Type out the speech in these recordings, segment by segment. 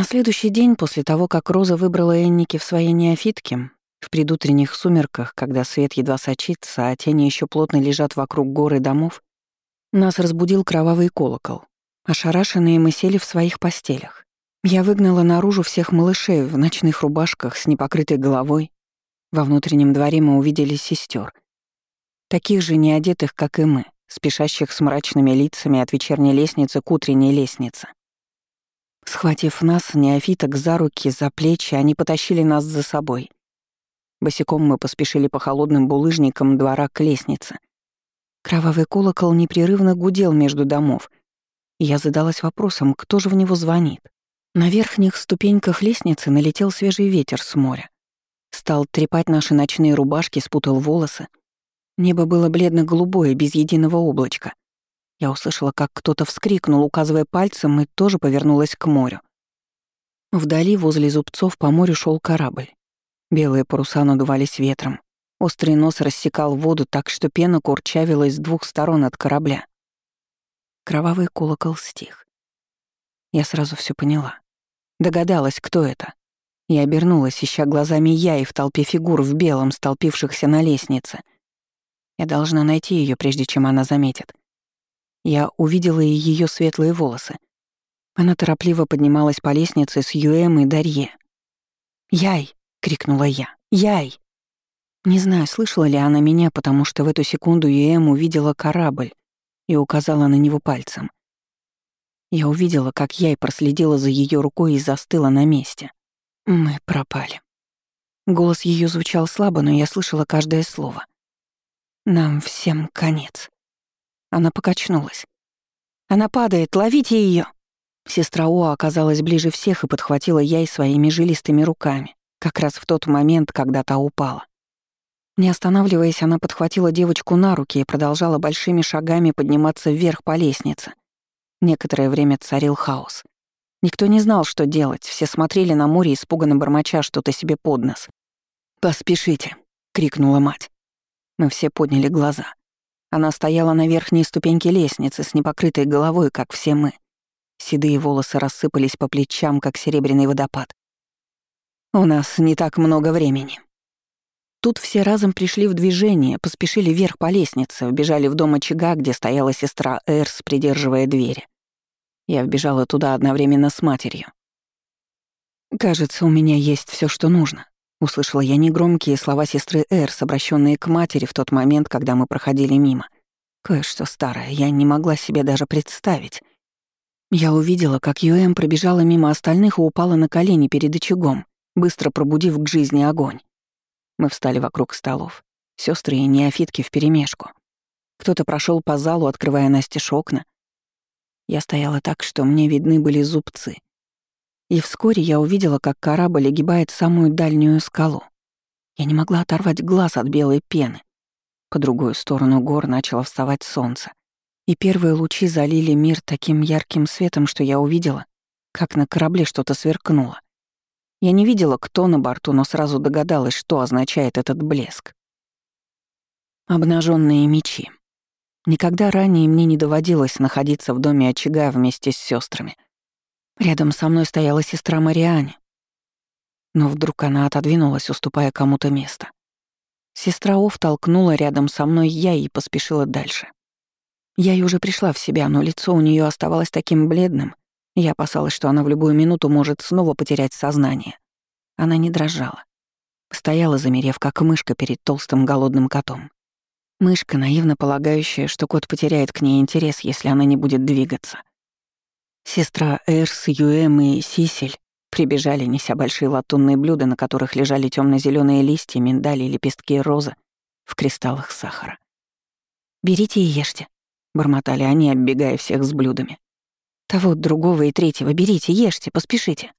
На следующий день, после того, как Роза выбрала Энники в своей неофитке, в предутренних сумерках, когда свет едва сочится, а тени еще плотно лежат вокруг горы домов, нас разбудил кровавый колокол. Ошарашенные мы сели в своих постелях. Я выгнала наружу всех малышей в ночных рубашках с непокрытой головой. Во внутреннем дворе мы увидели сестер, таких же неодетых, как и мы, спешащих с мрачными лицами от вечерней лестницы к утренней лестнице. Схватив нас, неофиток за руки, за плечи, они потащили нас за собой. Босиком мы поспешили по холодным булыжникам двора к лестнице. Кровавый колокол непрерывно гудел между домов. Я задалась вопросом, кто же в него звонит. На верхних ступеньках лестницы налетел свежий ветер с моря. Стал трепать наши ночные рубашки, спутал волосы. Небо было бледно-голубое, без единого облачка. Я услышала, как кто-то вскрикнул, указывая пальцем, и тоже повернулась к морю. Вдали, возле зубцов, по морю шел корабль. Белые паруса надувались ветром. Острый нос рассекал воду так, что пена курчавила с двух сторон от корабля. Кровавый колокол стих. Я сразу все поняла. Догадалась, кто это. Я обернулась, ища глазами я и в толпе фигур в белом, столпившихся на лестнице. Я должна найти ее, прежде чем она заметит. Я увидела и ее светлые волосы. Она торопливо поднималась по лестнице с Юэм и Дарье. «Яй!» — крикнула я. «Яй!» Не знаю, слышала ли она меня, потому что в эту секунду Юэм увидела корабль и указала на него пальцем. Я увидела, как Яй проследила за ее рукой и застыла на месте. Мы пропали. Голос ее звучал слабо, но я слышала каждое слово. Нам всем конец. Она покачнулась. «Она падает, ловите ее! Сестра О оказалась ближе всех и подхватила яй своими жилистыми руками, как раз в тот момент, когда та упала. Не останавливаясь, она подхватила девочку на руки и продолжала большими шагами подниматься вверх по лестнице. Некоторое время царил хаос. Никто не знал, что делать, все смотрели на море, испуганно бормоча что-то себе под нос. «Поспешите!» — крикнула мать. Мы все подняли глаза. Она стояла на верхней ступеньке лестницы с непокрытой головой, как все мы. Седые волосы рассыпались по плечам, как серебряный водопад. «У нас не так много времени». Тут все разом пришли в движение, поспешили вверх по лестнице, вбежали в дом очага, где стояла сестра Эрс, придерживая двери. Я вбежала туда одновременно с матерью. «Кажется, у меня есть все, что нужно», Услышала я негромкие слова сестры Эрс, обращенные к матери в тот момент, когда мы проходили мимо. Кое-что старое, я не могла себе даже представить. Я увидела, как Юэм пробежала мимо остальных и упала на колени перед очагом, быстро пробудив к жизни огонь. Мы встали вокруг столов, сестры и неофитки вперемешку. Кто-то прошел по залу, открывая настежь окна. Я стояла так, что мне видны были зубцы — и вскоре я увидела, как корабль огибает самую дальнюю скалу. Я не могла оторвать глаз от белой пены. По другую сторону гор начало вставать солнце, и первые лучи залили мир таким ярким светом, что я увидела, как на корабле что-то сверкнуло. Я не видела, кто на борту, но сразу догадалась, что означает этот блеск. Обнаженные мечи. Никогда ранее мне не доводилось находиться в доме очага вместе с сестрами — Рядом со мной стояла сестра Мариане. Но вдруг она отодвинулась, уступая кому-то место. Сестра Ов толкнула рядом со мной я и поспешила дальше. Я и уже пришла в себя, но лицо у нее оставалось таким бледным. Я опасалась, что она в любую минуту может снова потерять сознание. Она не дрожала. Стояла, замерев, как мышка перед толстым голодным котом. Мышка, наивно полагающая, что кот потеряет к ней интерес, если она не будет двигаться. Сестра Эрс, Юэм и Сисель прибежали, неся большие латунные блюда, на которых лежали темно зеленые листья, миндали и лепестки розы в кристаллах сахара. «Берите и ешьте», — бормотали они, оббегая всех с блюдами. «Того, другого и третьего берите, ешьте, поспешите».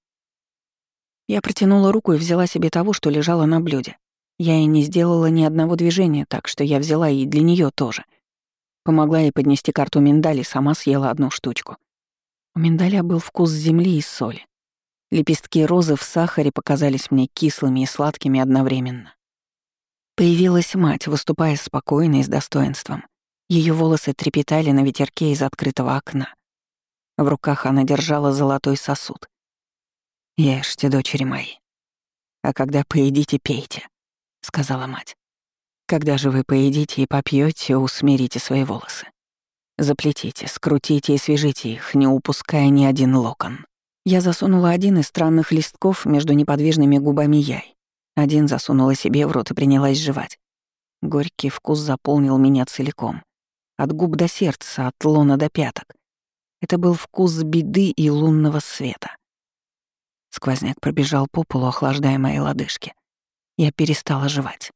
Я протянула руку и взяла себе того, что лежало на блюде. Я и не сделала ни одного движения, так что я взяла и для нее тоже. Помогла ей поднести карту миндали, сама съела одну штучку. У миндаля был вкус земли и соли. Лепестки розы в сахаре показались мне кислыми и сладкими одновременно. Появилась мать, выступая спокойно и с достоинством. Ее волосы трепетали на ветерке из открытого окна. В руках она держала золотой сосуд. Ешьте, дочери мои. А когда поедите, пейте, сказала мать. Когда же вы поедите и попьете, усмирите свои волосы. Заплетите, скрутите и свяжите их, не упуская ни один локон. Я засунула один из странных листков между неподвижными губами яй. Один засунула себе в рот и принялась жевать. Горький вкус заполнил меня целиком. От губ до сердца, от лона до пяток. Это был вкус беды и лунного света. Сквозняк пробежал по полу, охлаждая мои лодыжки. Я перестала жевать.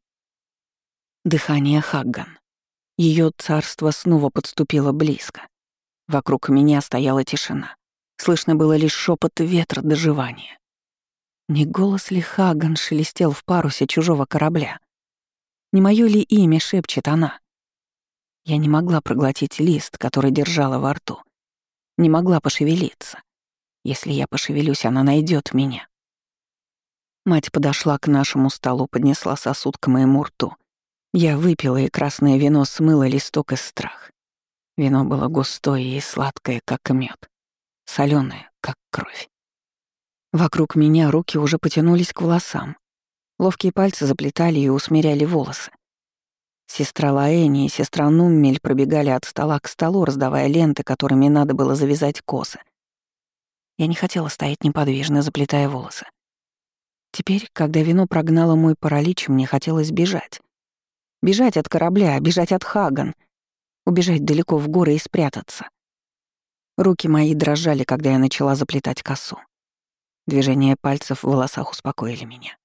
Дыхание Хагган. Ее царство снова подступило близко. Вокруг меня стояла тишина. Слышно было лишь шепот ветра доживания. Не голос ли Хаган шелестел в парусе чужого корабля? Не моё ли имя шепчет она? Я не могла проглотить лист, который держала во рту. Не могла пошевелиться. Если я пошевелюсь, она найдет меня. Мать подошла к нашему столу, поднесла сосуд к моему рту. Я выпила, и красное вино смыло листок из страх. Вино было густое и сладкое, как мед, соленое, как кровь. Вокруг меня руки уже потянулись к волосам. Ловкие пальцы заплетали и усмиряли волосы. Сестра Лаэни и сестра Нуммель пробегали от стола к столу, раздавая ленты, которыми надо было завязать косы. Я не хотела стоять неподвижно, заплетая волосы. Теперь, когда вино прогнало мой паралич, мне хотелось бежать. Бежать от корабля, бежать от Хаган, убежать далеко в горы и спрятаться. Руки мои дрожали, когда я начала заплетать косу. Движения пальцев в волосах успокоили меня.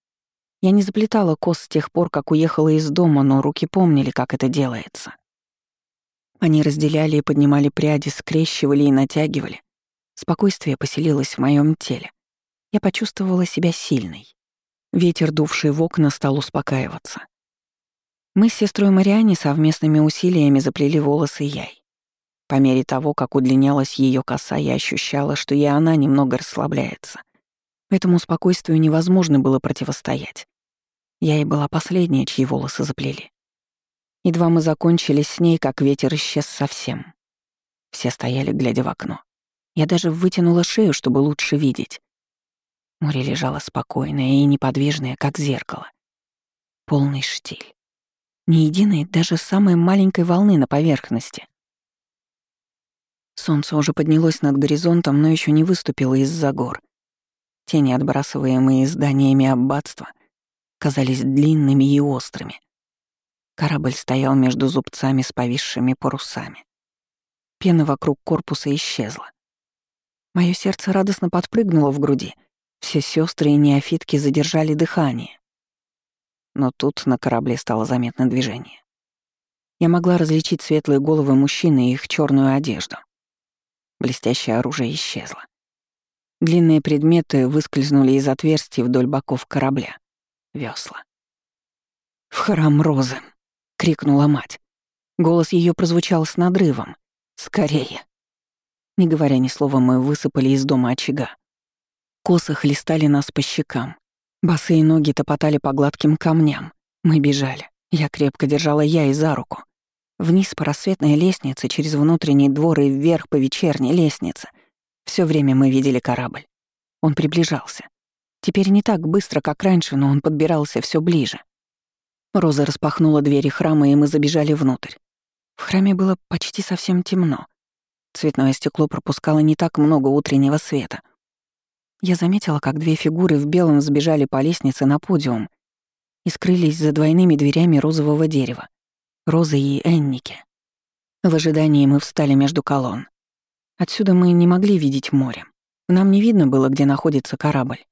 Я не заплетала кос с тех пор, как уехала из дома, но руки помнили, как это делается. Они разделяли и поднимали пряди, скрещивали и натягивали. Спокойствие поселилось в моем теле. Я почувствовала себя сильной. Ветер, дувший в окна, стал успокаиваться. Мы с сестрой Мариане совместными усилиями заплели волосы яй. По мере того, как удлинялась ее коса, я ощущала, что и она немного расслабляется. Этому спокойствию невозможно было противостоять. Я и была последняя, чьи волосы заплели. Едва мы закончили с ней, как ветер исчез совсем. Все стояли, глядя в окно. Я даже вытянула шею, чтобы лучше видеть. Море лежало спокойное и неподвижное, как зеркало. Полный штиль. Ни единой, даже самой маленькой волны на поверхности. Солнце уже поднялось над горизонтом, но еще не выступило из-за гор. Тени, отбрасываемые зданиями аббатства, казались длинными и острыми. Корабль стоял между зубцами с повисшими парусами. Пена вокруг корпуса исчезла. Моё сердце радостно подпрыгнуло в груди. Все сестры и неофитки задержали дыхание. Но тут на корабле стало заметно движение. Я могла различить светлые головы мужчин и их черную одежду. Блестящее оружие исчезло. Длинные предметы выскользнули из отверстий вдоль боков корабля весла. «В храм Розы!» — крикнула мать. Голос ее прозвучал с надрывом. «Скорее!» Не говоря ни слова, мы высыпали из дома очага. Косы хлестали нас по щекам. Босые ноги топотали по гладким камням. Мы бежали. Я крепко держала я и за руку. Вниз по рассветной лестнице, через внутренний двор и вверх по вечерней лестнице. Все время мы видели корабль. Он приближался. Теперь не так быстро, как раньше, но он подбирался все ближе. Роза распахнула двери храма, и мы забежали внутрь. В храме было почти совсем темно. Цветное стекло пропускало не так много утреннего света. Я заметила, как две фигуры в белом сбежали по лестнице на подиум и скрылись за двойными дверями розового дерева. Розы и Энники. В ожидании мы встали между колонн. Отсюда мы не могли видеть море. Нам не видно было, где находится корабль.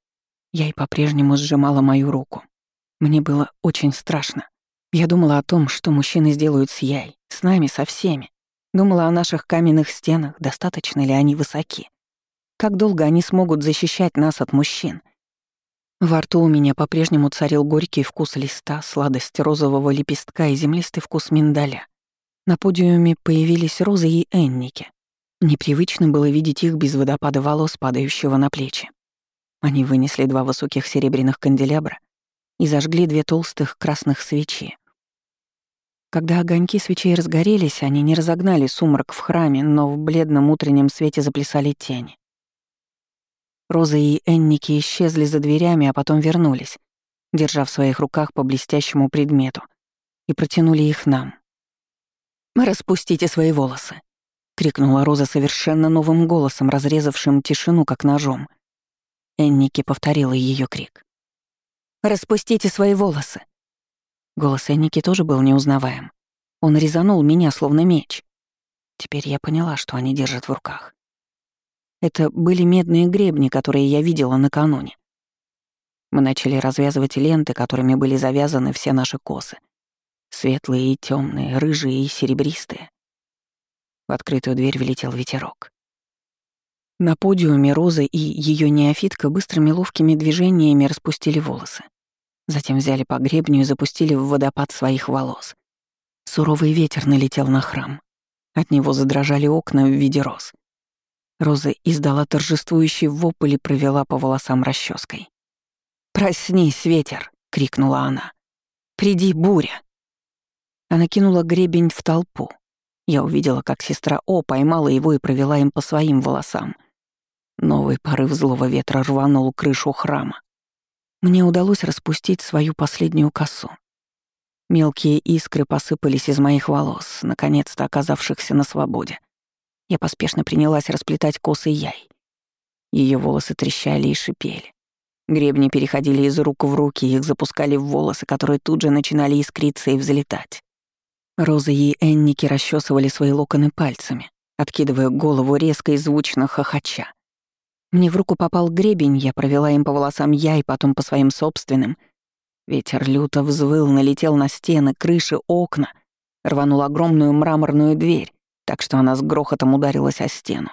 Я и по-прежнему сжимала мою руку. Мне было очень страшно. Я думала о том, что мужчины сделают с Яй, с нами, со всеми. Думала о наших каменных стенах, достаточно ли они высоки. Как долго они смогут защищать нас от мужчин? Во рту у меня по-прежнему царил горький вкус листа, сладость розового лепестка и землистый вкус миндаля. На подиуме появились розы и энники. Непривычно было видеть их без водопада волос, падающего на плечи. Они вынесли два высоких серебряных канделябра и зажгли две толстых красных свечи. Когда огоньки свечей разгорелись, они не разогнали сумрак в храме, но в бледном утреннем свете заплясали тени. Роза и Энники исчезли за дверями, а потом вернулись, держа в своих руках по блестящему предмету, и протянули их нам. «Распустите свои волосы», — крикнула Роза совершенно новым голосом, разрезавшим тишину, как ножом. Энники повторила ее крик. «Распустите свои волосы!» Голос Энники тоже был неузнаваем. Он резанул меня, словно меч. Теперь я поняла, что они держат в руках. Это были медные гребни, которые я видела накануне. Мы начали развязывать ленты, которыми были завязаны все наши косы. Светлые и темные, рыжие и серебристые. В открытую дверь влетел ветерок. На подиуме Роза и ее неофитка быстрыми ловкими движениями распустили волосы. Затем взяли по гребню и запустили в водопад своих волос. Суровый ветер налетел на храм. От него задрожали окна в виде роз. Роза издала торжествующий вопль и провела по волосам расческой. «Проснись, ветер!» — крикнула она. «Приди, буря!» Она кинула гребень в толпу. Я увидела, как сестра О поймала его и провела им по своим волосам — Новый порыв злого ветра рванул крышу храма. Мне удалось распустить свою последнюю косу. Мелкие искры посыпались из моих волос, наконец-то оказавшихся на свободе. Я поспешно принялась расплетать косы яй. Ее волосы трещали и шипели. Гребни переходили из рук в руки, их запускали в волосы, которые тут же начинали искриться и взлетать. Роза и Энники расчесывали свои локоны пальцами, откидывая голову резко и звучно хохоча. Мне в руку попал гребень, я провела им по волосам я и потом по своим собственным. Ветер люто взвыл, налетел на стены, крыши, окна, рванул огромную мраморную дверь, так что она с грохотом ударилась о стену.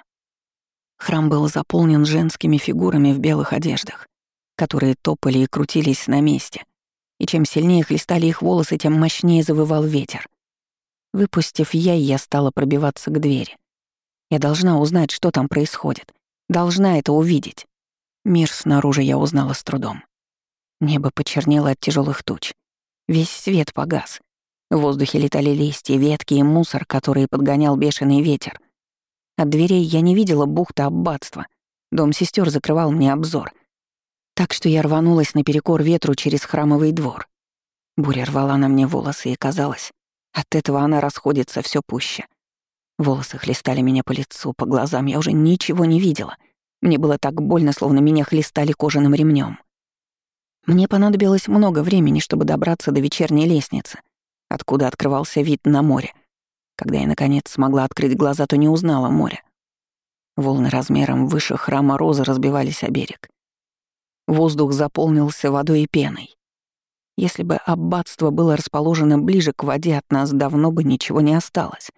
Храм был заполнен женскими фигурами в белых одеждах, которые топали и крутились на месте. И чем сильнее хлестали их волосы, тем мощнее завывал ветер. Выпустив яй, я стала пробиваться к двери. Я должна узнать, что там происходит. Должна это увидеть. Мир снаружи я узнала с трудом. Небо почернело от тяжелых туч. Весь свет погас. В воздухе летали листья, ветки и мусор, которые подгонял бешеный ветер. От дверей я не видела бухта аббатства. Дом сестер закрывал мне обзор. Так что я рванулась наперекор ветру через храмовый двор. Буря рвала на мне волосы, и казалось, от этого она расходится все пуще. Волосы хлестали меня по лицу, по глазам, я уже ничего не видела. Мне было так больно, словно меня хлестали кожаным ремнем. Мне понадобилось много времени, чтобы добраться до вечерней лестницы, откуда открывался вид на море. Когда я, наконец, смогла открыть глаза, то не узнала море. Волны размером выше храма Розы разбивались о берег. Воздух заполнился водой и пеной. Если бы аббатство было расположено ближе к воде, от нас давно бы ничего не осталось.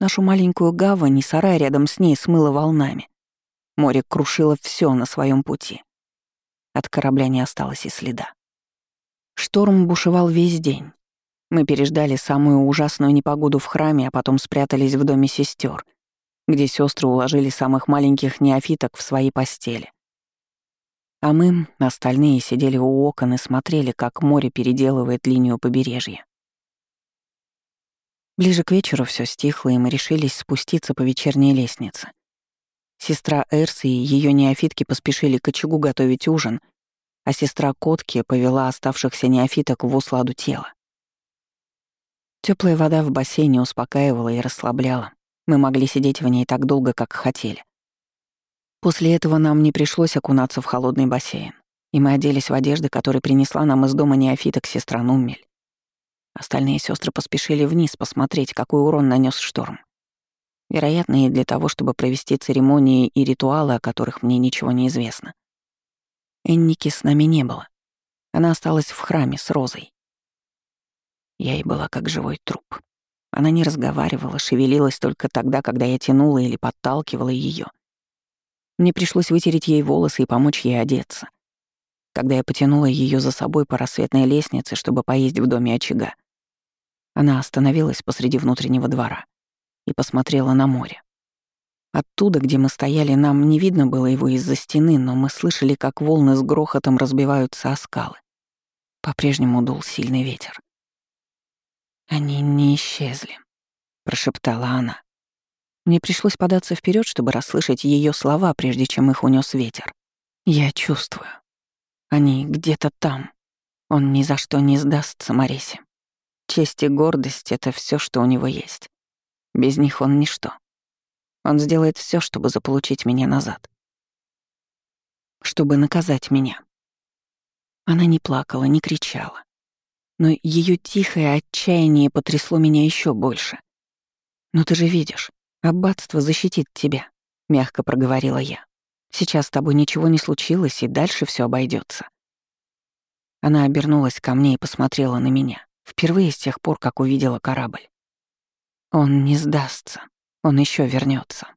Нашу маленькую гавань и сарай рядом с ней смыло волнами. Море крушило все на своем пути. От корабля не осталось и следа. Шторм бушевал весь день. Мы переждали самую ужасную непогоду в храме, а потом спрятались в доме сестер, где сестры уложили самых маленьких неофиток в свои постели. А мы, остальные, сидели у окон и смотрели, как море переделывает линию побережья. Ближе к вечеру все стихло, и мы решились спуститься по вечерней лестнице. Сестра Эрси и ее неофитки поспешили к очагу готовить ужин, а сестра Котки повела оставшихся неофиток в усладу тела. Теплая вода в бассейне успокаивала и расслабляла. Мы могли сидеть в ней так долго, как хотели. После этого нам не пришлось окунаться в холодный бассейн, и мы оделись в одежды, которые принесла нам из дома неофиток сестра Нуммель. Остальные сестры поспешили вниз посмотреть, какой урон нанес шторм. Вероятно, и для того, чтобы провести церемонии и ритуалы, о которых мне ничего не известно. Энники с нами не было. Она осталась в храме с Розой. Я ей была как живой труп. Она не разговаривала, шевелилась только тогда, когда я тянула или подталкивала ее. Мне пришлось вытереть ей волосы и помочь ей одеться. Когда я потянула ее за собой по рассветной лестнице, чтобы поесть в доме очага, она остановилась посреди внутреннего двора и посмотрела на море. Оттуда, где мы стояли, нам не видно было его из-за стены, но мы слышали, как волны с грохотом разбиваются о скалы. По-прежнему дул сильный ветер. «Они не исчезли», — прошептала она. Мне пришлось податься вперед, чтобы расслышать ее слова, прежде чем их унес ветер. Я чувствую. Они где-то там. Он ни за что не сдастся Марисе. Честь и гордость — это все, что у него есть. Без них он ничто. Он сделает все, чтобы заполучить меня назад. Чтобы наказать меня. Она не плакала, не кричала. Но ее тихое отчаяние потрясло меня еще больше. «Но ты же видишь, аббатство защитит тебя», — мягко проговорила я. «Сейчас с тобой ничего не случилось, и дальше все обойдется. Она обернулась ко мне и посмотрела на меня, впервые с тех пор, как увидела корабль. Он не сдастся, он еще вернется.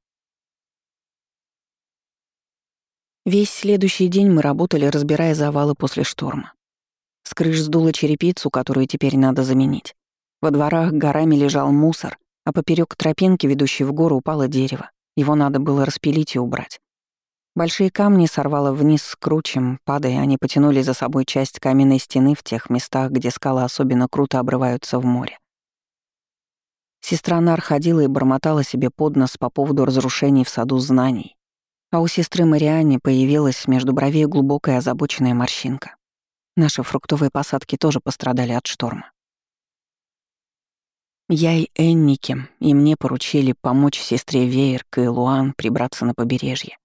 Весь следующий день мы работали, разбирая завалы после шторма. С крыш сдуло черепицу, которую теперь надо заменить. Во дворах горами лежал мусор, а поперек тропинки, ведущей в гору, упало дерево. Его надо было распилить и убрать. Большие камни сорвало вниз с кручем, падая, они потянули за собой часть каменной стены в тех местах, где скалы особенно круто обрываются в море. Сестра Нар ходила и бормотала себе под нос по поводу разрушений в саду знаний, а у сестры Марианни появилась между бровей глубокая озабоченная морщинка. Наши фруктовые посадки тоже пострадали от шторма. Я и Эннике, и мне поручили помочь сестре Вейерк и Луан прибраться на побережье.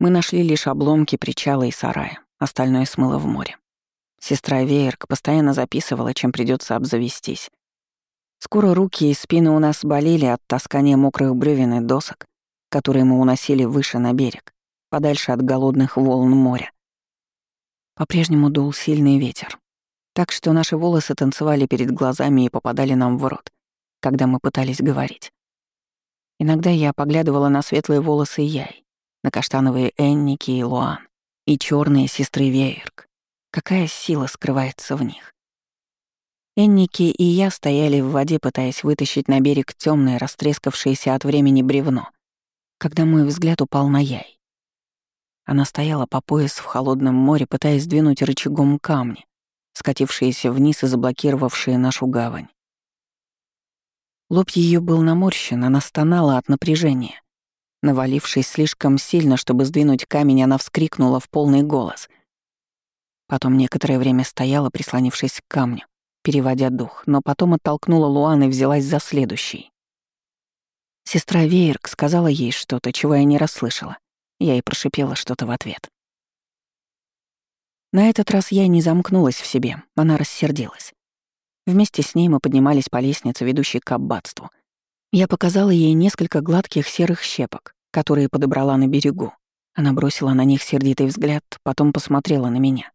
Мы нашли лишь обломки причала и сарая, остальное смыло в море. Сестра Вейерк постоянно записывала, чем придется обзавестись. Скоро руки и спины у нас болели от таскания мокрых бревен и досок, которые мы уносили выше на берег, подальше от голодных волн моря. По-прежнему дул сильный ветер, так что наши волосы танцевали перед глазами и попадали нам в рот, когда мы пытались говорить. Иногда я поглядывала на светлые волосы Яй, на каштановые Энники и Луан, и черные сестры Веерк. Какая сила скрывается в них. Энники и я стояли в воде, пытаясь вытащить на берег темное, растрескавшееся от времени бревно, когда мой взгляд упал на Яй. Она стояла по пояс в холодном море, пытаясь сдвинуть рычагом камни, скатившиеся вниз и заблокировавшие нашу гавань. Лоб ее был наморщен, она стонала от напряжения. Навалившись слишком сильно, чтобы сдвинуть камень, она вскрикнула в полный голос. Потом некоторое время стояла, прислонившись к камню, переводя дух, но потом оттолкнула Луан и взялась за следующий. Сестра Вейерк сказала ей что-то, чего я не расслышала. Я и прошипела что-то в ответ. На этот раз я не замкнулась в себе, она рассердилась. Вместе с ней мы поднимались по лестнице, ведущей к аббатству — я показала ей несколько гладких серых щепок, которые подобрала на берегу. Она бросила на них сердитый взгляд, потом посмотрела на меня.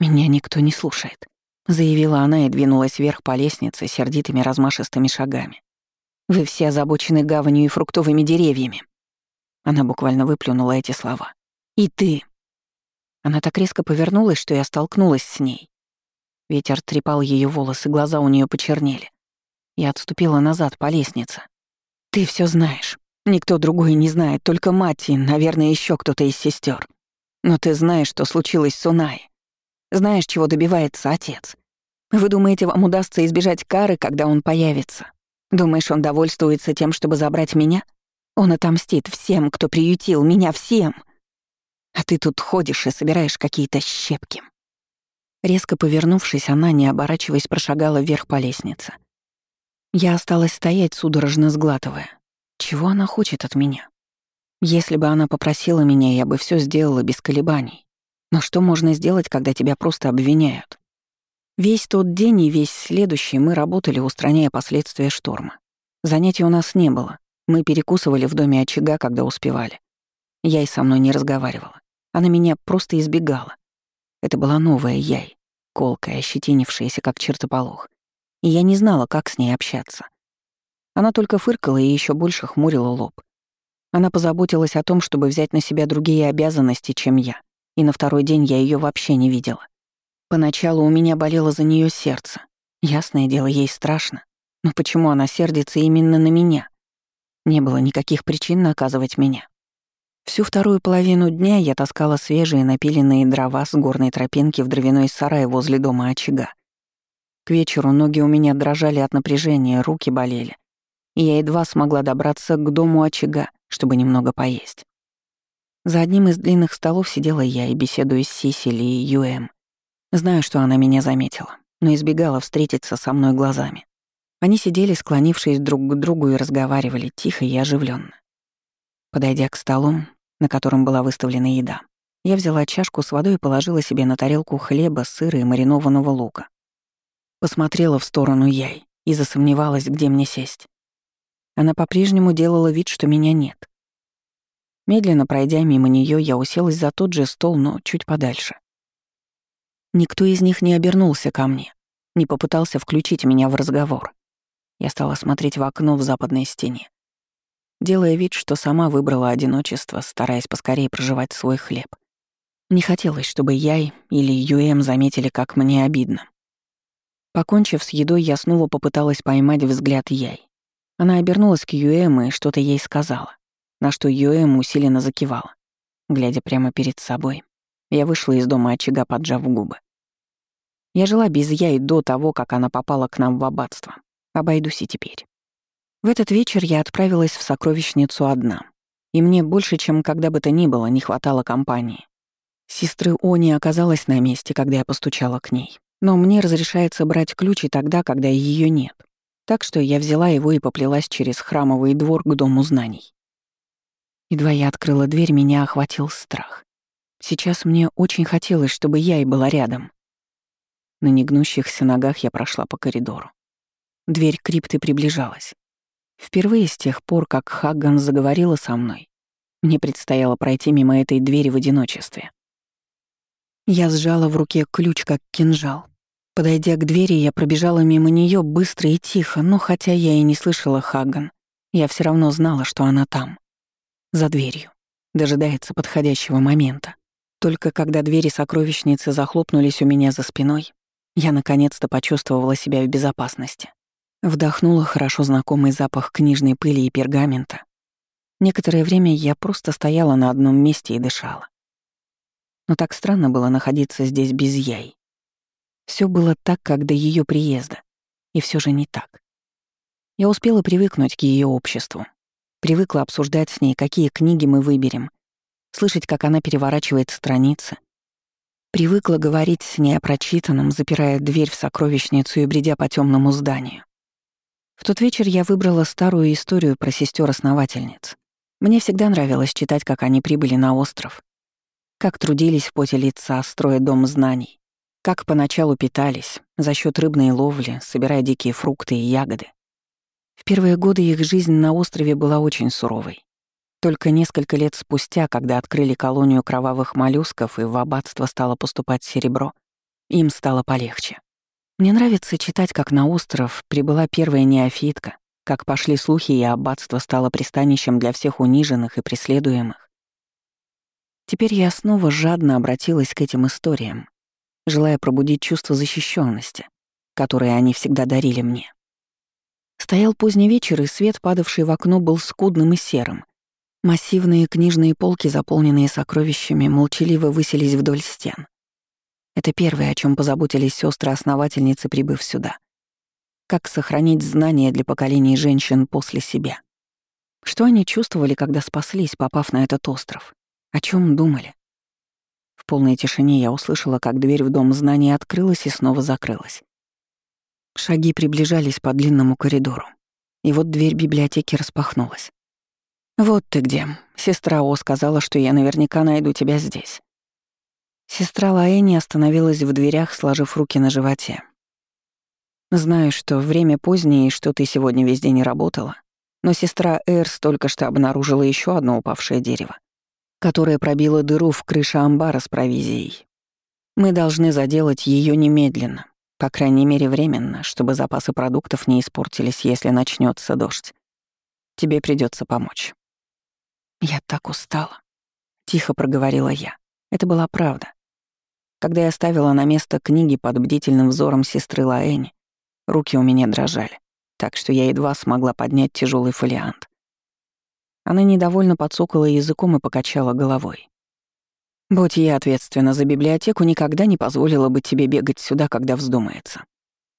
«Меня никто не слушает», — заявила она и двинулась вверх по лестнице сердитыми размашистыми шагами. «Вы все озабочены гаванью и фруктовыми деревьями». Она буквально выплюнула эти слова. «И ты». Она так резко повернулась, что я столкнулась с ней. Ветер трепал ее волосы, глаза у нее почернели. Я отступила назад по лестнице. «Ты все знаешь. Никто другой не знает, только мать и, наверное, еще кто-то из сестер. Но ты знаешь, что случилось с Унаи. Знаешь, чего добивается отец. Вы думаете, вам удастся избежать кары, когда он появится? Думаешь, он довольствуется тем, чтобы забрать меня? Он отомстит всем, кто приютил меня, всем. А ты тут ходишь и собираешь какие-то щепки». Резко повернувшись, она, не оборачиваясь, прошагала вверх по лестнице. Я осталась стоять, судорожно сглатывая. Чего она хочет от меня? Если бы она попросила меня, я бы все сделала без колебаний. Но что можно сделать, когда тебя просто обвиняют? Весь тот день и весь следующий мы работали, устраняя последствия шторма. Занятий у нас не было. Мы перекусывали в доме очага, когда успевали. Яй со мной не разговаривала. Она меня просто избегала. Это была новая Яй, колкая, ощетинившаяся, как чертополох и я не знала, как с ней общаться. Она только фыркала и еще больше хмурила лоб. Она позаботилась о том, чтобы взять на себя другие обязанности, чем я, и на второй день я ее вообще не видела. Поначалу у меня болело за нее сердце. Ясное дело, ей страшно. Но почему она сердится именно на меня? Не было никаких причин наказывать меня. Всю вторую половину дня я таскала свежие напиленные дрова с горной тропинки в дровяной сарай возле дома очага. К вечеру ноги у меня дрожали от напряжения, руки болели. и я едва смогла добраться к дому очага, чтобы немного поесть. За одним из длинных столов сидела я и беседую с Сисили и Юэм. Знаю, что она меня заметила, но избегала встретиться со мной глазами. Они сидели, склонившись друг к другу и разговаривали тихо и оживленно. Подойдя к столу, на котором была выставлена еда, я взяла чашку с водой и положила себе на тарелку хлеба, сыра и маринованного лука. Посмотрела в сторону Яй и засомневалась, где мне сесть. Она по-прежнему делала вид, что меня нет. Медленно пройдя мимо нее, я уселась за тот же стол, но чуть подальше. Никто из них не обернулся ко мне, не попытался включить меня в разговор. Я стала смотреть в окно в западной стене, делая вид, что сама выбрала одиночество, стараясь поскорее проживать свой хлеб. Не хотелось, чтобы я или Юэм заметили, как мне обидно. Покончив с едой, я снова попыталась поймать взгляд Яй. Она обернулась к Юэм и что-то ей сказала на что Юэм усиленно закивала. Глядя прямо перед собой, я вышла из дома очага, поджав губы. Я жила без Яй до того, как она попала к нам в аббатство. Обойдусь и теперь. В этот вечер я отправилась в сокровищницу одна. И мне больше, чем когда бы то ни было, не хватало компании. Сестры Они оказалась на месте, когда я постучала к ней. Но мне разрешается брать ключи тогда, когда ее нет. Так что я взяла его и поплелась через храмовый двор к Дому знаний. Едва я открыла дверь, меня охватил страх. Сейчас мне очень хотелось, чтобы я и была рядом. На негнущихся ногах я прошла по коридору. Дверь крипты приближалась. Впервые с тех пор, как Хагган заговорила со мной, мне предстояло пройти мимо этой двери в одиночестве. Я сжала в руке ключ, как кинжал. Подойдя к двери, я пробежала мимо нее быстро и тихо, но хотя я и не слышала Хагган, я все равно знала, что она там за дверью, дожидается подходящего момента. Только когда двери сокровищницы захлопнулись у меня за спиной, я наконец-то почувствовала себя в безопасности. Вдохнула хорошо знакомый запах книжной пыли и пергамента. Некоторое время я просто стояла на одном месте и дышала. Но так странно было находиться здесь без Яй. Все было так, как до ее приезда, и все же не так. Я успела привыкнуть к ее обществу, Привыкла обсуждать с ней, какие книги мы выберем, слышать, как она переворачивает страницы. Привыкла говорить с ней о прочитанном, запирая дверь в сокровищницу и бредя по темному зданию. В тот вечер я выбрала старую историю про сестер основательниц Мне всегда нравилось читать, как они прибыли на остров, как трудились в поте лица, строя дом знаний, как поначалу питались за счет рыбной ловли, собирая дикие фрукты и ягоды, в первые годы их жизнь на острове была очень суровой. Только несколько лет спустя, когда открыли колонию кровавых моллюсков и в аббатство стало поступать серебро, им стало полегче. Мне нравится читать, как на остров прибыла первая неофитка, как пошли слухи, и аббатство стало пристанищем для всех униженных и преследуемых. Теперь я снова жадно обратилась к этим историям, желая пробудить чувство защищенности, которое они всегда дарили мне. Стоял поздний вечер, и свет, падавший в окно, был скудным и серым. Массивные книжные полки, заполненные сокровищами, молчаливо высились вдоль стен. Это первое, о чем позаботились сестры-основательницы, прибыв сюда. Как сохранить знания для поколений женщин после себя. Что они чувствовали, когда спаслись, попав на этот остров? О чем думали? В полной тишине я услышала, как дверь в дом знаний открылась и снова закрылась. Шаги приближались по длинному коридору. И вот дверь библиотеки распахнулась. «Вот ты где. Сестра О сказала, что я наверняка найду тебя здесь». Сестра Лаэни остановилась в дверях, сложив руки на животе. «Знаю, что время позднее и что ты сегодня весь день работала, но сестра Эрс только что обнаружила еще одно упавшее дерево, которое пробило дыру в крыше амбара с провизией. Мы должны заделать ее немедленно, по крайней мере, временно, чтобы запасы продуктов не испортились, если начнется дождь. Тебе придется помочь. Я так устала. Тихо проговорила я. Это была правда. Когда я ставила на место книги под бдительным взором сестры Лаэни, руки у меня дрожали, так что я едва смогла поднять тяжелый фолиант. Она недовольно подсокала языком и покачала головой. Будь я ответственна за библиотеку, никогда не позволила бы тебе бегать сюда, когда вздумается.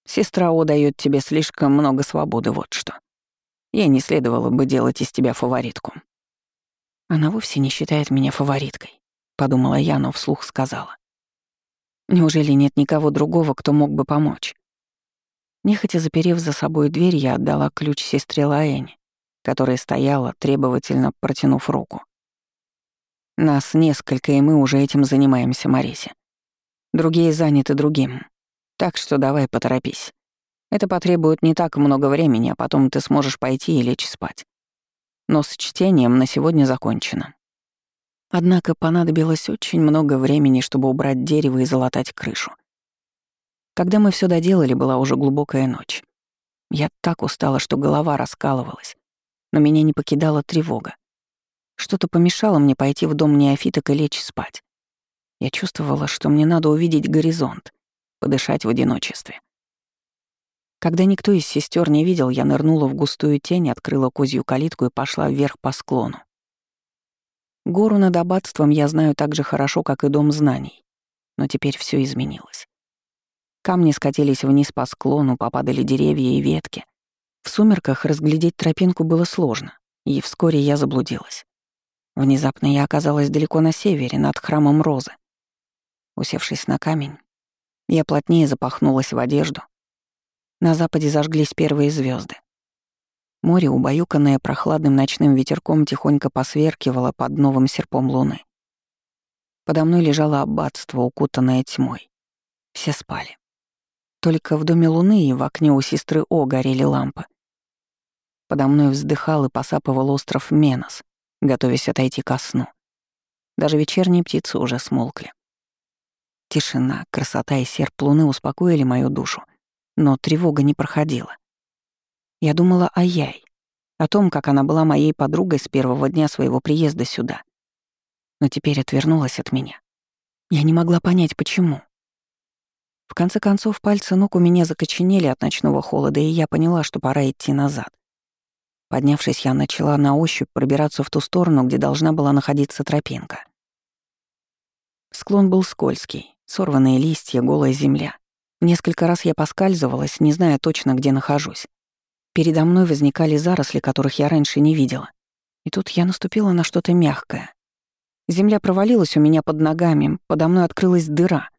Сестра О дает тебе слишком много свободы, вот что. Ей не следовало бы делать из тебя фаворитку. Она вовсе не считает меня фавориткой, подумала я, но вслух сказала. Неужели нет никого другого, кто мог бы помочь? Нехотя заперев за собой дверь, я отдала ключ сестре Лаэне, которая стояла, требовательно протянув руку. Нас несколько, и мы уже этим занимаемся, Марисе. Другие заняты другим. Так что давай поторопись. Это потребует не так много времени, а потом ты сможешь пойти и лечь спать. Но с чтением на сегодня закончено. Однако понадобилось очень много времени, чтобы убрать дерево и залатать крышу. Когда мы все доделали, была уже глубокая ночь. Я так устала, что голова раскалывалась, но меня не покидала тревога. Что-то помешало мне пойти в дом неофиток и лечь спать. Я чувствовала, что мне надо увидеть горизонт, подышать в одиночестве. Когда никто из сестер не видел, я нырнула в густую тень, открыла козью калитку и пошла вверх по склону. Гору над аббатством я знаю так же хорошо, как и дом знаний. Но теперь все изменилось. Камни скатились вниз по склону, попадали деревья и ветки. В сумерках разглядеть тропинку было сложно, и вскоре я заблудилась. Внезапно я оказалась далеко на севере, над храмом Розы. Усевшись на камень, я плотнее запахнулась в одежду. На западе зажглись первые звезды. Море, убаюканное прохладным ночным ветерком, тихонько посверкивало под новым серпом луны. Подо мной лежало аббатство, укутанное тьмой. Все спали. Только в доме луны и в окне у сестры О горели лампы. Подо мной вздыхал и посапывал остров Менос, готовясь отойти ко сну. Даже вечерние птицы уже смолкли. Тишина, красота и серп луны успокоили мою душу, но тревога не проходила. Я думала о Яй, о том, как она была моей подругой с первого дня своего приезда сюда. Но теперь отвернулась от меня. Я не могла понять, почему. В конце концов, пальцы ног у меня закоченели от ночного холода, и я поняла, что пора идти назад. Поднявшись, я начала на ощупь пробираться в ту сторону, где должна была находиться тропинка. Склон был скользкий, сорванные листья, голая земля. Несколько раз я поскальзывалась, не зная точно, где нахожусь. Передо мной возникали заросли, которых я раньше не видела. И тут я наступила на что-то мягкое. Земля провалилась у меня под ногами, подо мной открылась дыра.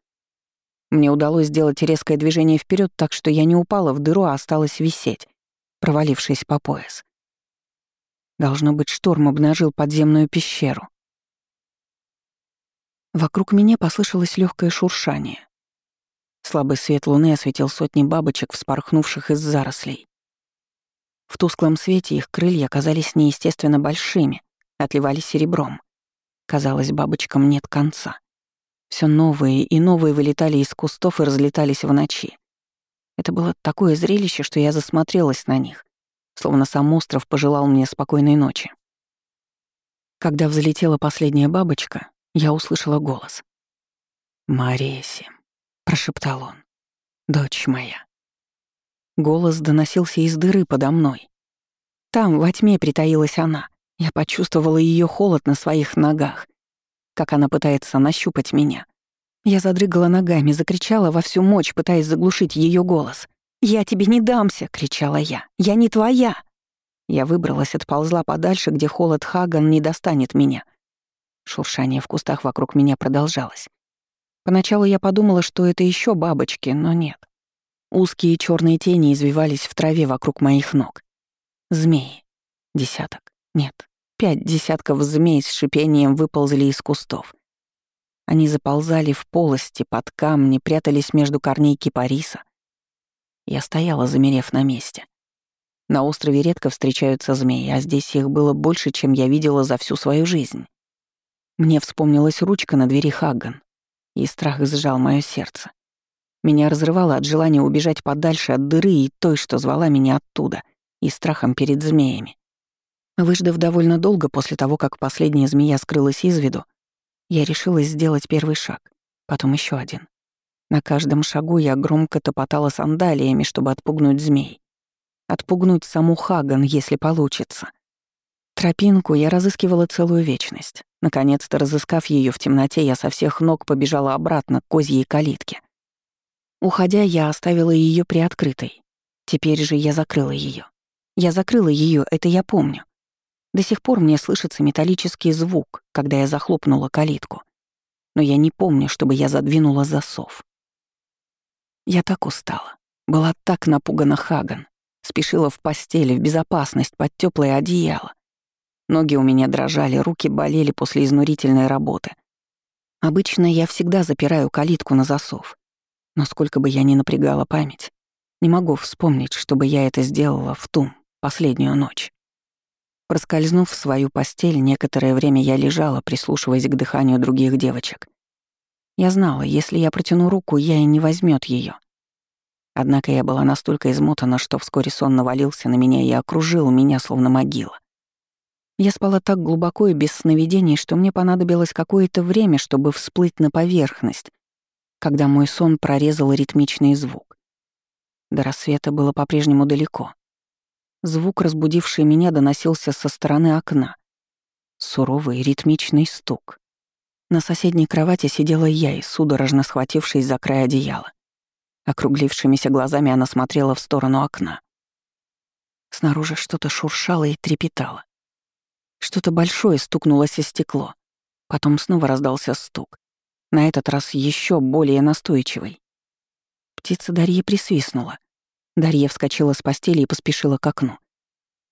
Мне удалось сделать резкое движение вперед, так что я не упала в дыру, а осталась висеть, провалившись по пояс. Должно быть, шторм обнажил подземную пещеру. Вокруг меня послышалось легкое шуршание. Слабый свет луны осветил сотни бабочек, вспорхнувших из зарослей. В тусклом свете их крылья казались неестественно большими, отливали серебром. Казалось, бабочкам нет конца. Все новые и новые вылетали из кустов и разлетались в ночи. Это было такое зрелище, что я засмотрелась на них, словно сам остров пожелал мне спокойной ночи. Когда взлетела последняя бабочка, я услышала голос. «Мареси», — прошептал он, — «дочь моя». Голос доносился из дыры подо мной. Там, во тьме, притаилась она. Я почувствовала ее холод на своих ногах, как она пытается нащупать меня. Я задрыгала ногами, закричала во всю мощь, пытаясь заглушить ее голос. «Я тебе не дамся!» — кричала я. «Я не твоя!» Я выбралась, отползла подальше, где холод Хаган не достанет меня. Шуршание в кустах вокруг меня продолжалось. Поначалу я подумала, что это еще бабочки, но нет. Узкие черные тени извивались в траве вокруг моих ног. Змеи. Десяток. Нет. Пять десятков змей с шипением выползли из кустов. Они заползали в полости, под камни, прятались между корней кипариса — я стояла, замерев на месте. На острове редко встречаются змеи, а здесь их было больше, чем я видела за всю свою жизнь. Мне вспомнилась ручка на двери Хагган, и страх сжал мое сердце. Меня разрывало от желания убежать подальше от дыры и той, что звала меня оттуда, и страхом перед змеями. Выждав довольно долго после того, как последняя змея скрылась из виду, я решилась сделать первый шаг, потом еще один. На каждом шагу я громко топотала сандалиями, чтобы отпугнуть змей. Отпугнуть саму Хаган, если получится. Тропинку я разыскивала целую вечность. Наконец-то, разыскав ее в темноте, я со всех ног побежала обратно к козьей калитке. Уходя, я оставила ее приоткрытой. Теперь же я закрыла ее. Я закрыла ее, это я помню. До сих пор мне слышится металлический звук, когда я захлопнула калитку. Но я не помню, чтобы я задвинула засов. Я так устала. Была так напугана Хаган. Спешила в постели, в безопасность, под теплое одеяло. Ноги у меня дрожали, руки болели после изнурительной работы. Обычно я всегда запираю калитку на засов. Но сколько бы я ни напрягала память, не могу вспомнить, чтобы я это сделала в ту, последнюю ночь. Проскользнув в свою постель, некоторое время я лежала, прислушиваясь к дыханию других девочек. Я знала, если я протяну руку, я и не возьмет ее. Однако я была настолько измотана, что вскоре сон навалился на меня и окружил меня, словно могила. Я спала так глубоко и без сновидений, что мне понадобилось какое-то время, чтобы всплыть на поверхность, когда мой сон прорезал ритмичный звук. До рассвета было по-прежнему далеко. Звук, разбудивший меня, доносился со стороны окна. Суровый ритмичный стук. На соседней кровати сидела я и, судорожно схватившись за край одеяла. Округлившимися глазами она смотрела в сторону окна. Снаружи что-то шуршало и трепетало. Что-то большое стукнулось о стекло. Потом снова раздался стук. На этот раз еще более настойчивый. Птица Дарья присвистнула. Дарья вскочила с постели и поспешила к окну.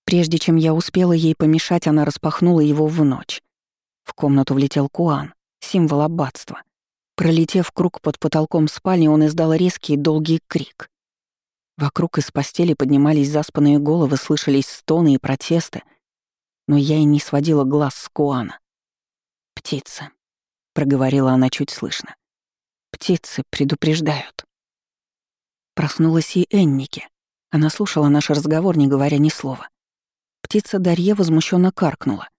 Прежде чем я успела ей помешать, она распахнула его в ночь. В комнату влетел Куан, символ аббатства. Пролетев круг под потолком спальни, он издал резкий долгий крик. Вокруг из постели поднимались заспанные головы, слышались стоны и протесты, но я и не сводила глаз с Куана. «Птицы», — проговорила она чуть слышно. «Птицы предупреждают». Проснулась и Энники. Она слушала наш разговор, не говоря ни слова. Птица Дарье возмущенно каркнула.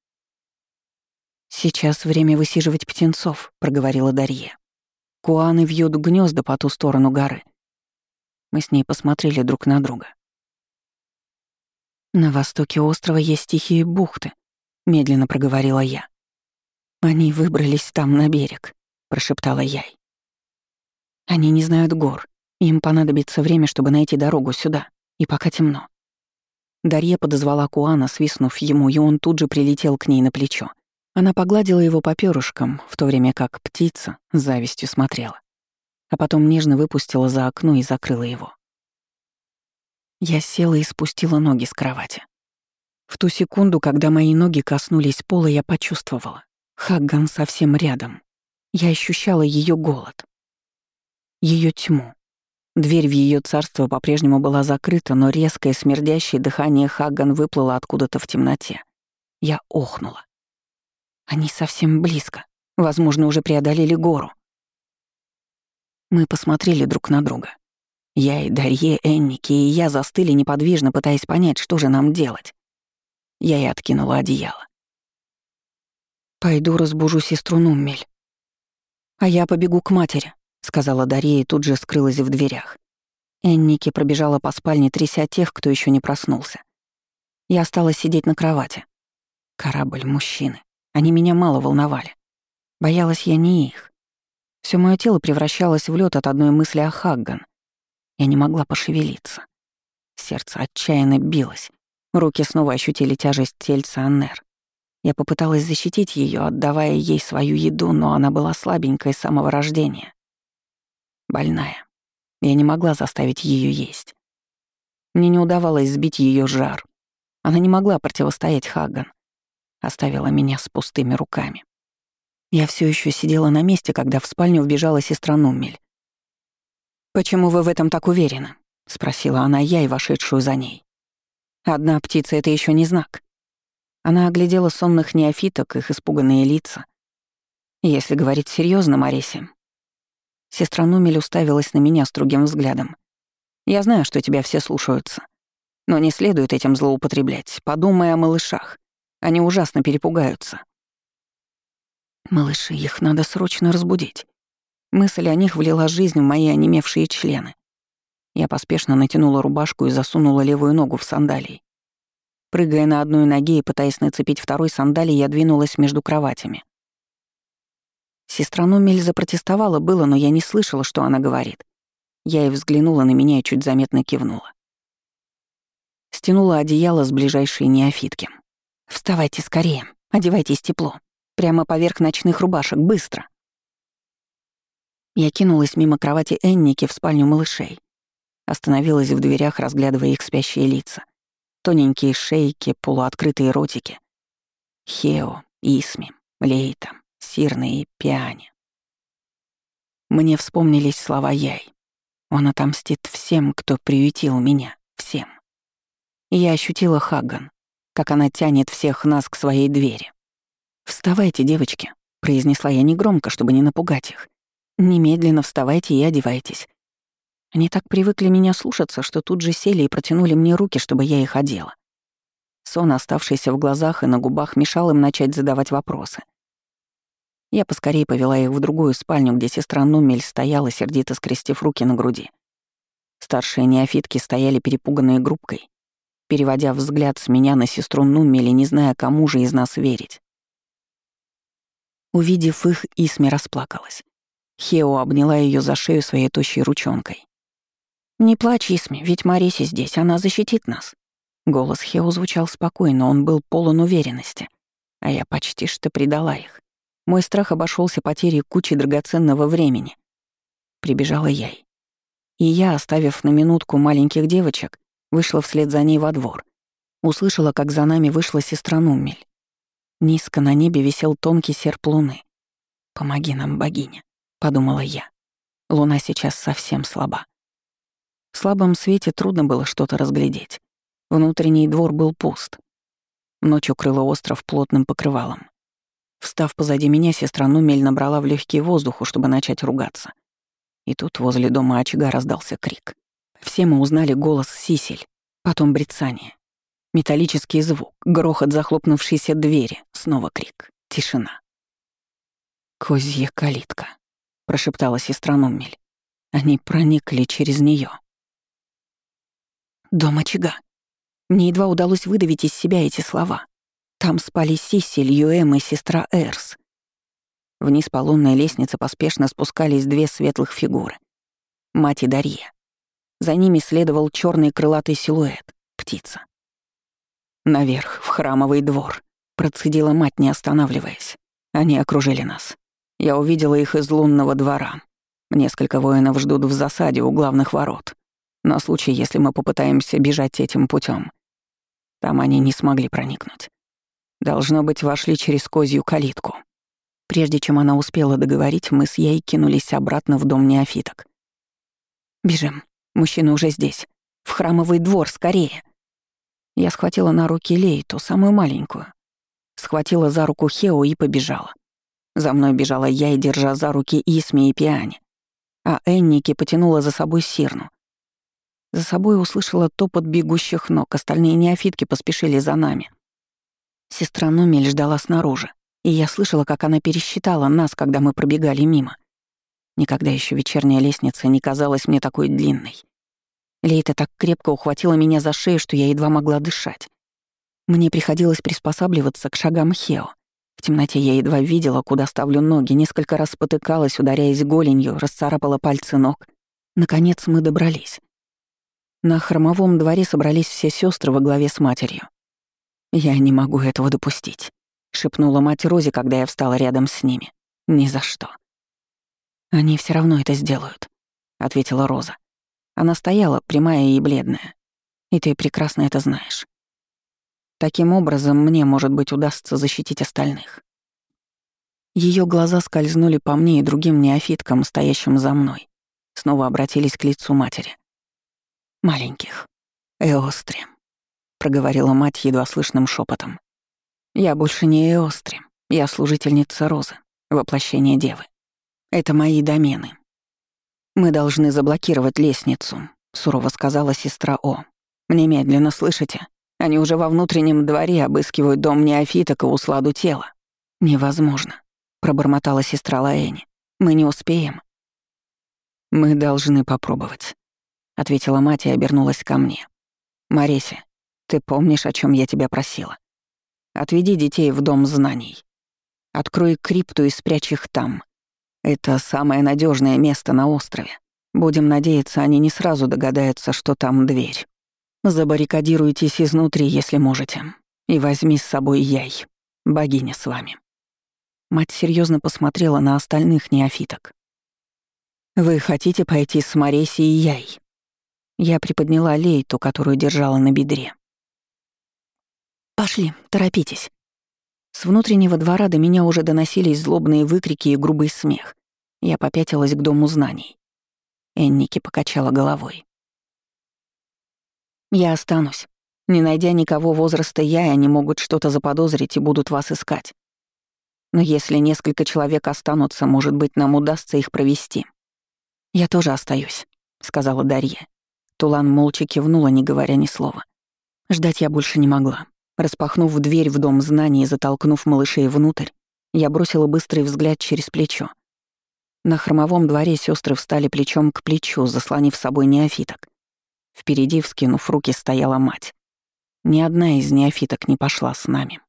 «Сейчас время высиживать птенцов», — проговорила Дарье. Куаны вьют гнезда по ту сторону горы. Мы с ней посмотрели друг на друга. «На востоке острова есть тихие бухты», — медленно проговорила я. «Они выбрались там на берег», — прошептала я. «Они не знают гор. Им понадобится время, чтобы найти дорогу сюда. И пока темно». Дарья подозвала Куана, свистнув ему, и он тут же прилетел к ней на плечо. Она погладила его по перышкам, в то время как птица с завистью смотрела. А потом нежно выпустила за окно и закрыла его. Я села и спустила ноги с кровати. В ту секунду, когда мои ноги коснулись пола, я почувствовала. Хагган совсем рядом. Я ощущала ее голод. ее тьму. Дверь в ее царство по-прежнему была закрыта, но резкое смердящее дыхание Хагган выплыло откуда-то в темноте. Я охнула. Они совсем близко. Возможно, уже преодолели гору. Мы посмотрели друг на друга. Я и Дарье, Энники и я застыли неподвижно, пытаясь понять, что же нам делать. Я и откинула одеяло. «Пойду разбужу сестру Нуммель». «А я побегу к матери», — сказала Дарья и тут же скрылась в дверях. Энники пробежала по спальне, тряся тех, кто еще не проснулся. Я осталась сидеть на кровати. Корабль, мужчины. Они меня мало волновали. Боялась я не их. Все мое тело превращалось в лед от одной мысли о Хагган. Я не могла пошевелиться. Сердце отчаянно билось. Руки снова ощутили тяжесть тельца Аннер. Я попыталась защитить ее, отдавая ей свою еду, но она была слабенькой с самого рождения. Больная. Я не могла заставить ее есть. Мне не удавалось сбить ее жар. Она не могла противостоять Хагган оставила меня с пустыми руками. Я все еще сидела на месте, когда в спальню вбежала сестра Нуммель. «Почему вы в этом так уверены?» — спросила она я и вошедшую за ней. «Одна птица — это еще не знак». Она оглядела сонных неофиток, их испуганные лица. Если говорить серьезно, Марисе. Сестра Нумель уставилась на меня строгим взглядом. «Я знаю, что тебя все слушаются. Но не следует этим злоупотреблять. Подумай о малышах. Они ужасно перепугаются. Малыши, их надо срочно разбудить. Мысль о них влила жизнь в мои онемевшие члены. Я поспешно натянула рубашку и засунула левую ногу в сандалии. Прыгая на одной ноге и пытаясь нацепить второй сандалии, я двинулась между кроватями. Сестра Нумель запротестовала было, но я не слышала, что она говорит. Я и взглянула на меня и чуть заметно кивнула. Стянула одеяло с ближайшей неофитки. «Вставайте скорее, одевайтесь тепло. Прямо поверх ночных рубашек, быстро!» Я кинулась мимо кровати Энники в спальню малышей. Остановилась в дверях, разглядывая их спящие лица. Тоненькие шейки, полуоткрытые ротики. Хео, Исми, Лейта, Сирна и Пиане. Мне вспомнились слова Яй. Он отомстит всем, кто приютил меня, всем. И я ощутила Хаган, как она тянет всех нас к своей двери. «Вставайте, девочки», — произнесла я негромко, чтобы не напугать их. «Немедленно вставайте и одевайтесь. Они так привыкли меня слушаться, что тут же сели и протянули мне руки, чтобы я их одела. Сон, оставшийся в глазах и на губах, мешал им начать задавать вопросы. Я поскорее повела их в другую спальню, где сестра Нумель стояла, сердито скрестив руки на груди. Старшие неофитки стояли перепуганные группкой, переводя взгляд с меня на сестру Нумель не зная, кому же из нас верить. Увидев их, Исми расплакалась. Хео обняла ее за шею своей тощей ручонкой. «Не плачь, Исми, ведь Мариси здесь, она защитит нас». Голос Хео звучал спокойно, он был полон уверенности, а я почти что предала их. Мой страх обошелся потерей кучи драгоценного времени. Прибежала Яй. И я, оставив на минутку маленьких девочек, вышла вслед за ней во двор. Услышала, как за нами вышла сестра Нумель. Низко на небе висел тонкий серп луны. «Помоги нам, богиня», — подумала я. Луна сейчас совсем слаба. В слабом свете трудно было что-то разглядеть. Внутренний двор был пуст. Ночь укрыла остров плотным покрывалом. Встав позади меня, сестра Нумель набрала в легкий воздуху, чтобы начать ругаться. И тут возле дома очага раздался крик. Все мы узнали голос Сисель, потом брецание. Металлический звук, грохот захлопнувшейся двери, снова крик, тишина. «Козья калитка», — прошептала сестра Нумель. Они проникли через нее. Дом очага. Мне едва удалось выдавить из себя эти слова. Там спали Сиси, Льюэм и сестра Эрс. Вниз по лунной лестнице поспешно спускались две светлых фигуры. Мать и Дарья. За ними следовал черный крылатый силуэт — птица. «Наверх, в храмовый двор», — процедила мать, не останавливаясь. Они окружили нас. Я увидела их из лунного двора. Несколько воинов ждут в засаде у главных ворот на случай, если мы попытаемся бежать этим путем. Там они не смогли проникнуть. Должно быть, вошли через козью калитку. Прежде чем она успела договорить, мы с Яй кинулись обратно в дом неофиток. «Бежим. Мужчина уже здесь. В храмовый двор, скорее!» Я схватила на руки Лейту, самую маленькую. Схватила за руку Хео и побежала. За мной бежала я держа за руки Исми и Пиане. А Энники потянула за собой Сирну. За собой услышала топот бегущих ног, остальные неофитки поспешили за нами. Сестра Нумель ждала снаружи, и я слышала, как она пересчитала нас, когда мы пробегали мимо. Никогда еще вечерняя лестница не казалась мне такой длинной. Лейта так крепко ухватила меня за шею, что я едва могла дышать. Мне приходилось приспосабливаться к шагам Хео. В темноте я едва видела, куда ставлю ноги, несколько раз спотыкалась, ударяясь голенью, расцарапала пальцы ног. Наконец мы добрались. На хромовом дворе собрались все сестры во главе с матерью. «Я не могу этого допустить», — шепнула мать Рози, когда я встала рядом с ними. «Ни за что». «Они все равно это сделают», — ответила Роза. Она стояла, прямая и бледная. И ты прекрасно это знаешь. Таким образом, мне, может быть, удастся защитить остальных. Ее глаза скользнули по мне и другим неофиткам, стоящим за мной. Снова обратились к лицу матери маленьких. Эостри, проговорила мать едва слышным шепотом. Я больше не Эостри, я служительница Розы, воплощение Девы. Это мои домены. Мы должны заблокировать лестницу, сурово сказала сестра О. Немедленно, слышите? Они уже во внутреннем дворе обыскивают дом неофиток и усладу тела. Невозможно, пробормотала сестра Лаэни. Мы не успеем. Мы должны попробовать. — ответила мать и обернулась ко мне. «Мареся, ты помнишь, о чем я тебя просила? Отведи детей в Дом знаний. Открой крипту и спрячь их там. Это самое надежное место на острове. Будем надеяться, они не сразу догадаются, что там дверь». Забаррикадируйтесь изнутри, если можете, и возьми с собой Яй, богиня с вами». Мать серьезно посмотрела на остальных неофиток. «Вы хотите пойти с Мореси и Яй?» Я приподняла лейту, которую держала на бедре. «Пошли, торопитесь». С внутреннего двора до меня уже доносились злобные выкрики и грубый смех. Я попятилась к дому знаний. Энники покачала головой. «Я останусь. Не найдя никого возраста я, они могут что-то заподозрить и будут вас искать. Но если несколько человек останутся, может быть, нам удастся их провести. Я тоже остаюсь, сказала Дарья. Тулан молча кивнула, не говоря ни слова. Ждать я больше не могла. Распахнув дверь в дом знаний и затолкнув малышей внутрь, я бросила быстрый взгляд через плечо. На хромовом дворе сестры встали плечом к плечу, заслонив собой неофиток. Впереди, вскинув руки, стояла мать. Ни одна из неофиток не пошла с нами.